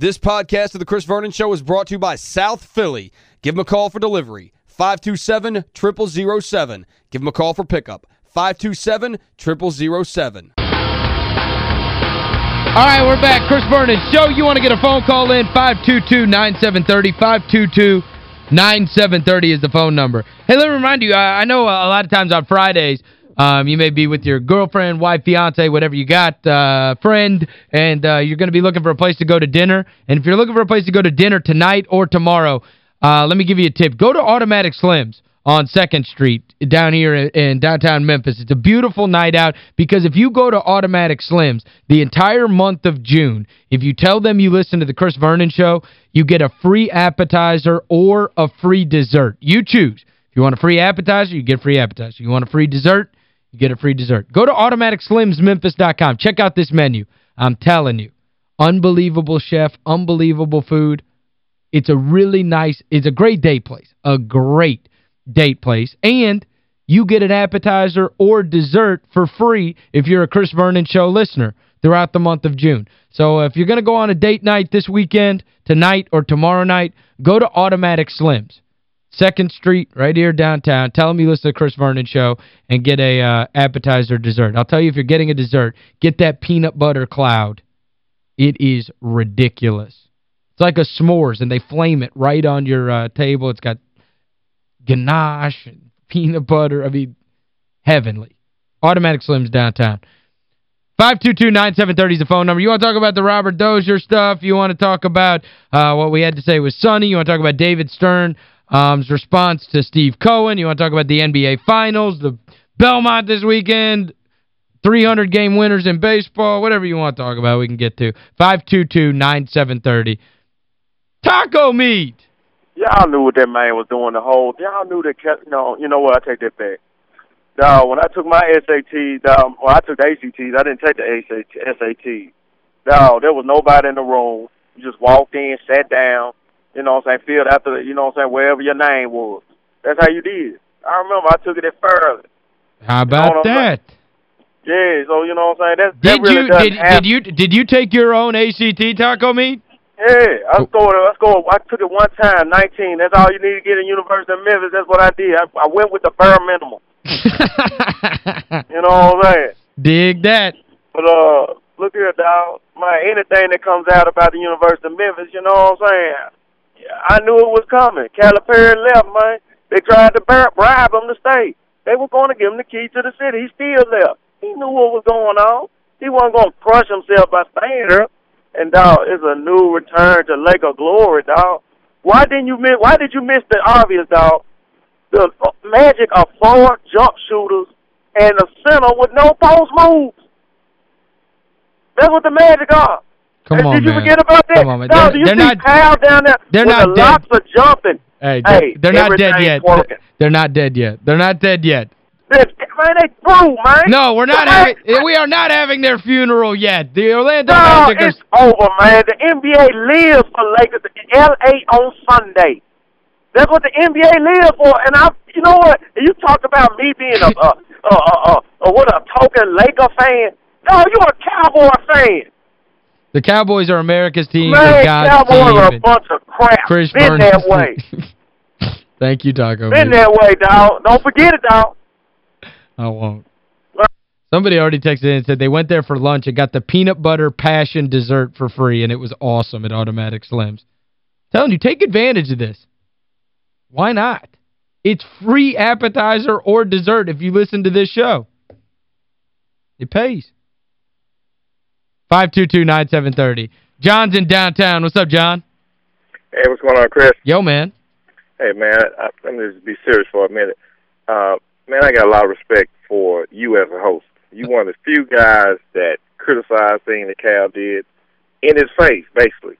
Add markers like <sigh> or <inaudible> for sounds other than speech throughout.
This podcast of The Chris Vernon Show is brought to you by South Philly. Give them a call for delivery. 527-0007. Give them a call for pickup. 527-0007. All right, we're back. Chris Vernon Show. You want to get a phone call in, 522-9730. 522-9730 is the phone number. Hey, let me remind you, I, I know a lot of times on Fridays, um, you may be with your girlfriend, wife, fiance, whatever you got, uh, friend, and uh, you're going to be looking for a place to go to dinner. And if you're looking for a place to go to dinner tonight or tomorrow, uh, let me give you a tip. Go to Automatic Slims on 2nd Street down here in downtown Memphis. It's a beautiful night out because if you go to Automatic Slims the entire month of June, if you tell them you listen to the Chris Vernon Show, you get a free appetizer or a free dessert. You choose. If you want a free appetizer, you get free appetizer. You want a free dessert, you get a free dessert. Go to AutomaticSlimsMemphis.com. Check out this menu. I'm telling you. Unbelievable chef, unbelievable food. It's a really nice, it's a great date place. A great date place. And you get an appetizer or dessert for free if you're a Chris Vernon Show listener throughout the month of June. So if you're going to go on a date night this weekend, tonight or tomorrow night, go to Automatic Slims. 2nd Street, right here downtown. Tell them you listen to Chris Vernon Show and get a uh, appetizer dessert. I'll tell you, if you're getting a dessert, get that peanut butter cloud. It is ridiculous. It's like a s'mores, and they flame it right on your uh, table. It's got ganache and peanut butter. I mean, heavenly. Automatic Slims downtown. 522-9730 is the phone number. You want to talk about the Robert Dozier stuff? You want to talk about uh, what we had to say with Sonny? You want to talk about David Stern's um, response to Steve Cohen? You want to talk about the NBA Finals, the Belmont this weekend, 300-game winners in baseball, whatever you want to talk about, we can get to. 522-9730. Taco meat! Y'all knew what that man was doing the whole Y'all knew that, know, you know what, I take that back. Dog, when I took my SAT, dog, well, I took the ACTs. I didn't take the SAT. Dog, there was nobody in the room. You just walked in, sat down, you know what I'm saying, filled after, you know what I'm saying, wherever your name was. That's how you did. I remember I took it at further. How about you know that? Yeah, so you know what I'm saying? That, did that really you did, did you did you take your own ACT taco meat? Yeah, I scored I scored I took it one time, 19. That's all you need to get in University of Memphis. That's what I did. I, I went with the bare minimum. <laughs> you know what I'm saying? Dig that. But uh look here, dog. My anything that comes out about the University of Memphis, you know what I'm saying? I knew it was coming. Calipari left, man. They tried to bribe him to stay. They were going to give him the key to the city. He still left. He knew what was going on. He wasn't going to crush himself by staying there. And dog, it's a new return to Lake of Glory, dog. Why didn't you miss? Why did you miss the obvious, dog? The magic of four jump shooters and a center with no post moves. That's what the magic are. Come on, Did you man. forget about that? Come on, man. No, they're, you they're see not, Kyle down there? They're not the locks are jumping. Hey, hey they're not dead yet. Working. They're not dead yet. They're not dead yet. Man, they through, man. No, we're not having eh, we are not having their funeral yet. The Orlando no, Magic it's over, man. The NBA lives for Lakers. L.A. on Sunday. That's what the NBA lives for. And I, you know what? You talk about me being a, a, a, a, a what a token Laker fan. No, you're a Cowboy fan. The Cowboys are America's team. Man, God's Cowboys team. are a bunch of crap. Chris Been Burns. that way. <laughs> Thank you, Taco. Been that way, dog. Don't forget it, dog. I won't. Somebody already texted in and said they went there for lunch and got the peanut butter passion dessert for free, and it was awesome at Automatic Slims. telling you, take advantage of this. Why not? It's free appetizer or dessert if you listen to this show. It pays. 522-9730. John's in downtown. What's up, John? Hey, what's going on, Chris? Yo, man. Hey, man, I, let me just be serious for a minute. Uh, man, I got a lot of respect for you as a host. You one of the few guys that criticized thing that Cal did in his face, basically.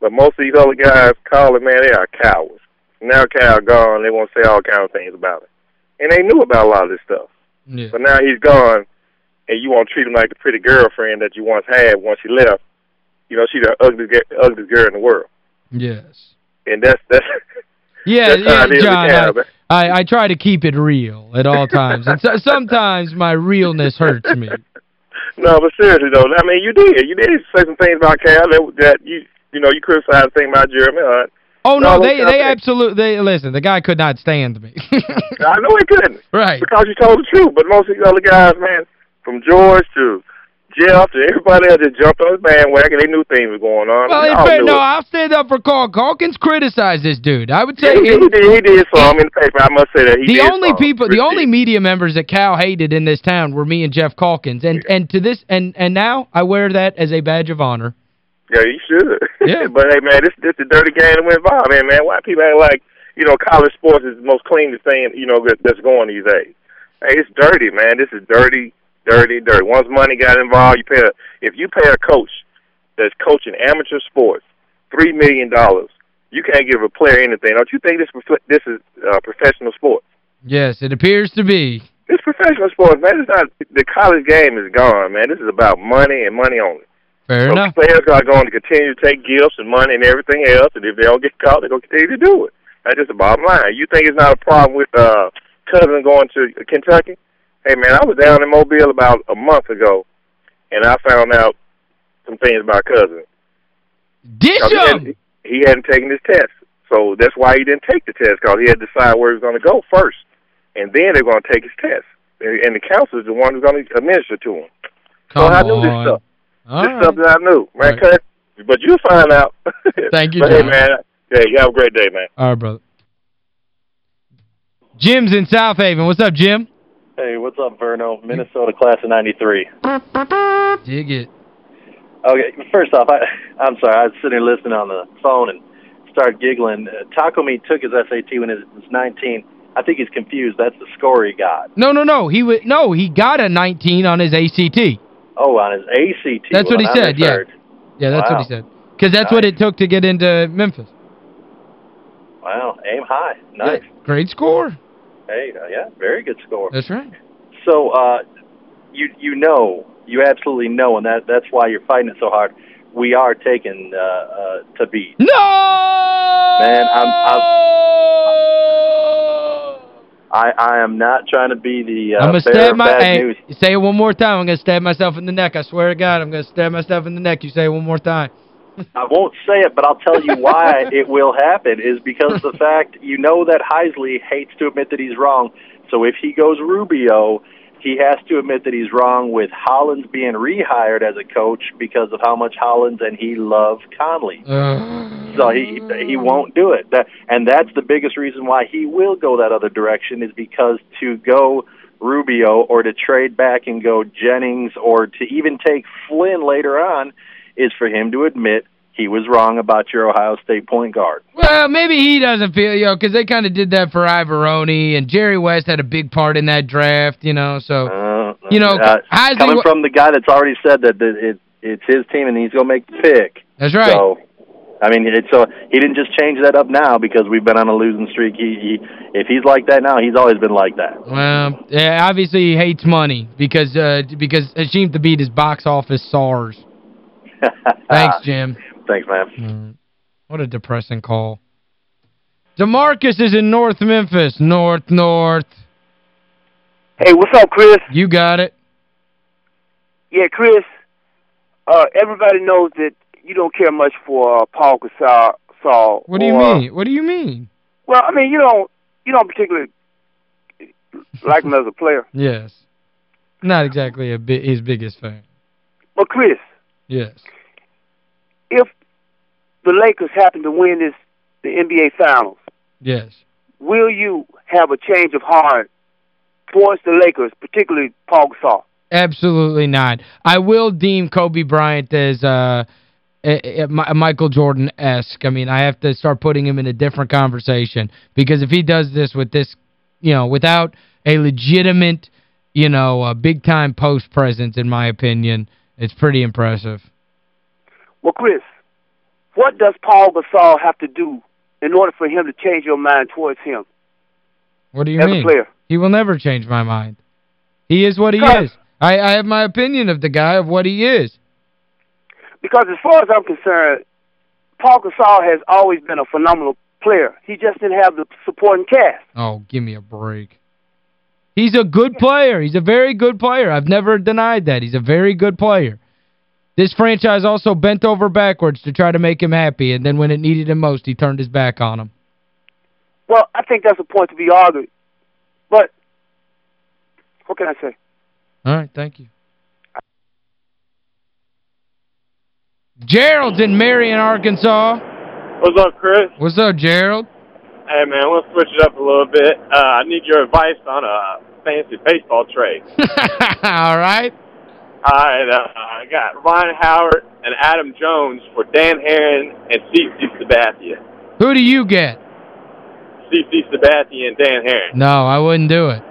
But most of these other guys, call it, man, they are cowards. Now Cal gone, they want to say all kinds of things about it. And they knew about a lot of this stuff. Yeah. But now he's gone, and you want to treat him like the pretty girlfriend that you once had once she left. You know, she's the ugliest, ugliest girl in the world. Yes. And that's, that's, <laughs> Yeah, that's yeah, it is with John. Cal, I. I, I try to keep it real at all times. and so, <laughs> sometimes my realness hurts me. <laughs> No, but seriously though, I mean, you did. You did say some things about Cal that, that you You know, you criticized the thing about Jeremy Hunt. Oh, no, they they absolutely, listen, the guy could not stand me. I know he couldn't. right. Because you told the truth. But most of these other guys, man, from George to Jeff to everybody else just jumped on his bandwagon. They knew things were going on. Well, in fact, no, it. I'll stand up for Carl. Calkins criticized this dude. I would Yeah, say he, he did, he did some in the paper. I must say that he the only some. people the only media members that Cal hated in this town were me and Geoff Calkins and and to this and and now I wear that as a badge of honor Yeah, you should. Yeah. <laughs> but hey, man, this this a dirty game that went by, man. Man, why people act like you know college sports is the most cleanest thing you know that's going these days? Hey, it's dirty, man. This is dirty, dirty, dirty. Once money got involved, you pay a if you pay a coach that's coaching amateur sports three million dollars, you can't give a player anything. Don't you think this this is uh, professional sports? yes it appears to be It's professional sports, man. It's not the college game is gone, man. This is about money and money only. fair So enough players are going to continue to take gifts and money and everything else, and if they don't get caught, they're going to continue to do it. That's just the bottom line. You think it's not a problem with uh, cousin going to Kentucky? Hey, man, I was down in Mobile about a month ago, and I found out some things about cousin. dish 'Cause He, hadn't, he hadn't taken his test, so that's why he didn't take the test, because he had to decide where he was going to go first, and then they're going to take his test. And the counselor is the one who's going to administer to him. Come so I knew this stuff. All this right. stuff that I knew, man. Right. Cut. But you'll find out. <laughs> Thank you, but hey, man. Yeah, you have a great day, man. All right, brother. Jim's in South Haven. What's up, Jim? Hey, what's up, Verno? Minnesota class of '93. Dig it. Okay, first off, I, I'm sorry. I was sitting there listening on the phone and started giggling. Uh, Taco Meat took his SAT when he was 19. I think he's confused. That's the score he got. No, no, no. He would no, he got a 19 on his ACT. Oh, on his ACT. That's what he Well, said, yeah. Yeah, that's what he said. Because that's what it took to get into Memphis. Wow, aim high. Nice. Yeah, Great score. Hey, uh, yeah, very good score. That's right. So, uh, you you know, you absolutely know, and that that's why you're fighting it so hard. We are taking uh, uh, Thabeet. No! Man, I'm- I'm, I am not trying to be the uh, I'm going to stab my... Hey, say it one more time. I'm going to stab myself in the neck. I swear to God, I'm going to stab myself in the neck. You say it one more time. I won't say it, but I'll tell you why <laughs> it will happen is because of the fact you know that Heisley hates to admit that he's wrong. So if he goes Rubio, he has to admit that he's wrong with Hollins being rehired as a coach because of how much Hollins and he love Conley. Uh, So he he won't do it. That and that's the biggest reason why he will go that other direction is because to go Rubio or to trade back and go Jennings or to even take Flynn later on is for him to admit he was wrong about your Ohio State point guard. Well, maybe he doesn't feel, you know, because they kind of did that for Ivoroni, and Jerry West had a big part in that draft, you know, so, Uh, you know, uh, coming from the guy that's already said that, it, it's his team and he's going to make the pick. that's right. So, I mean, it's so he didn't just change that up now because we've been on a losing streak. He, he if he's like that now, he's always been like that. Well, yeah, obviously he hates money because uh, because Hasheem Thabeet his box office SARS. <laughs> Thanks, Jim. Thanks, man. Mm. What a depressing call. DeMarcus is in North Memphis. North, North. Hey, what's up, Chris? You got it. Yeah, Chris. Uh, everybody knows that you don't care much for uh, Paul Gasol. Saul, What do you or- mean? What do you mean? Well, I mean, you don't you don't particularly like him as a player. <laughs> Yes. Not exactly a bi his biggest fan. But Chris, Yes. if the Lakers happen to win this the NBA Finals, Yes. will you have a change of heart towards the Lakers, particularly Paul Gasol? Absolutely not. I will deem Kobe Bryant as uh, a, Michael Jordan-esque. I mean, I have to start putting him in a different conversation because if he does this with this, you know, without a legitimate, you know, big-time post presence, in my opinion, it's pretty impressive. Well, Chris, what does Paul Gasol have to do in order for him to change your mind towards him What do you as mean? player? He will never change my mind. He is what he is. I, I have my opinion of the guy, of what he is. Because as far as I'm concerned, Paul Gasol has always been a phenomenal player. He just didn't have the supporting cast. Oh, give me a break. He's a good player. He's a very good player. I've never denied that. He's a very good player. This franchise also bent over backwards to try to make him happy, and then when it needed him most, he turned his back on him. Well, I think that's a point to be argued. But what can I say? All right, thank you. Gerald's in Marion, Arkansas. What's up, Chris? What's up, Gerald? Hey, man, let's switch it up a little bit. Uh, I need your advice on a fancy baseball trade. <laughs> All right. All right, uh, I got Ryan Howard and Adam Jones for Dan Haren and C.C. Sabathia. Who do you get? C.C. Sabathia and Dan Haren. No, I wouldn't do it.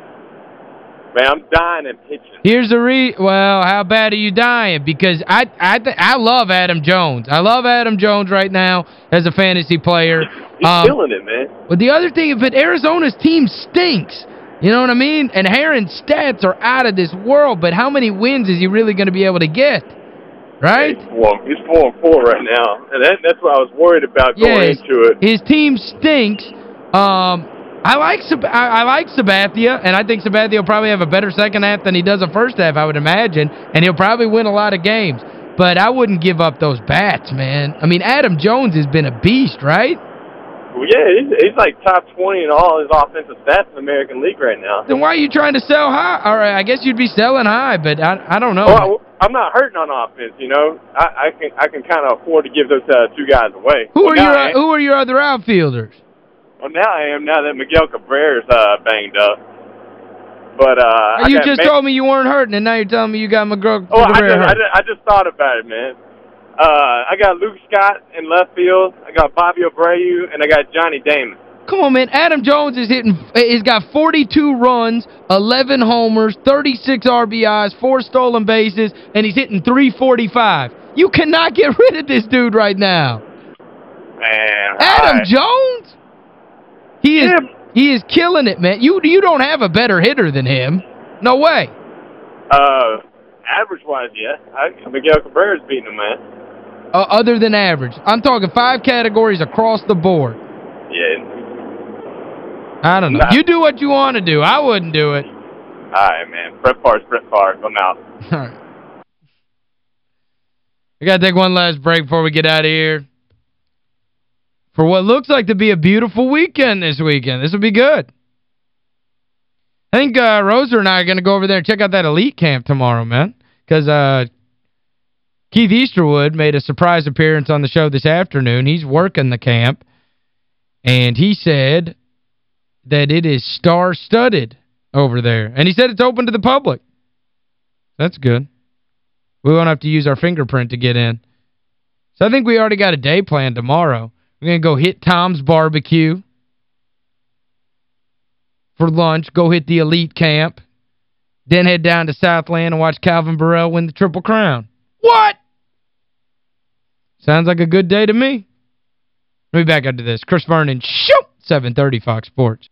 Man, I'm dying and pitching. Here's the re well, how bad are you dying? Because I I I love Adam Jones. I love Adam Jones right now as a fantasy player. He's um, killing it, man. But the other thing, but Arizona's team stinks. You know what I mean? And Haren's stats are out of this world, but how many wins is he really going to be able to get? Right? He's four, he's four four right now. And that, that's what I was worried about going yes, into it. His team stinks. Um I like I, I like Sabathia, and I think Sabathia will probably have a better second half than he does a first half, I would imagine, and he'll probably win a lot of games. But I wouldn't give up those bats, man. I mean, Adam Jones has been a beast, right? Well, yeah, he's, he's like top 20 in all his offensive stats in the American League right now. Then why are you trying to sell high? All right, I guess you'd be selling high, but I I don't know. Well, I'm not hurting on offense, you know. I, I can I can kind of afford to give those uh, two guys away. Who are your Who are your other outfielders? Well, now I am, now that Miguel Cabrera's uh, banged up. But, uh... You just told me you weren't hurting, and now you're telling me you got Miguel oh, Cabrera I just, I, just, I just thought about it, man. Uh, I got Luke Scott in left field. I got Bobby Abreu, and I got Johnny Damon. Come on, man. Adam Jones is hitting he's got 42 runs, 11 homers, 36 RBIs, 4 stolen bases, and he's hitting 345. You cannot get <laughs> rid of this dude right now. Man, Adam right. Jones? He is yeah. he is killing it, man. You you don't have a better hitter than him. No way. Uh, average-wise, yeah. I, Miguel Cabrera's beating him, man. Uh, other than average. I'm talking five categories across the board. Yeah. I don't know. Nah. You do what you want to do. I wouldn't do it. All right, man. Brett Favre, Brett Favre. I'm out. <laughs> All right. We got to take one last break before we get out of here for what looks like to be a beautiful weekend this weekend. This will be good. I think uh, Roser and I are going to go over there and check out that elite camp tomorrow, man. Because uh, Keith Easterwood made a surprise appearance on the show this afternoon. He's working the camp. And he said that it is star-studded over there. And he said it's open to the public. That's good. We won't have to use our fingerprint to get in. So I think we already got a day plan tomorrow. We're going to go hit Tom's Barbecue for lunch, go hit the Elite Camp, then head down to Southland and watch Calvin Borel win the Triple Crown. What? Sounds like a good day to me. We'll be back after this. Chris Vernon, shoot! 730 Fox Sports.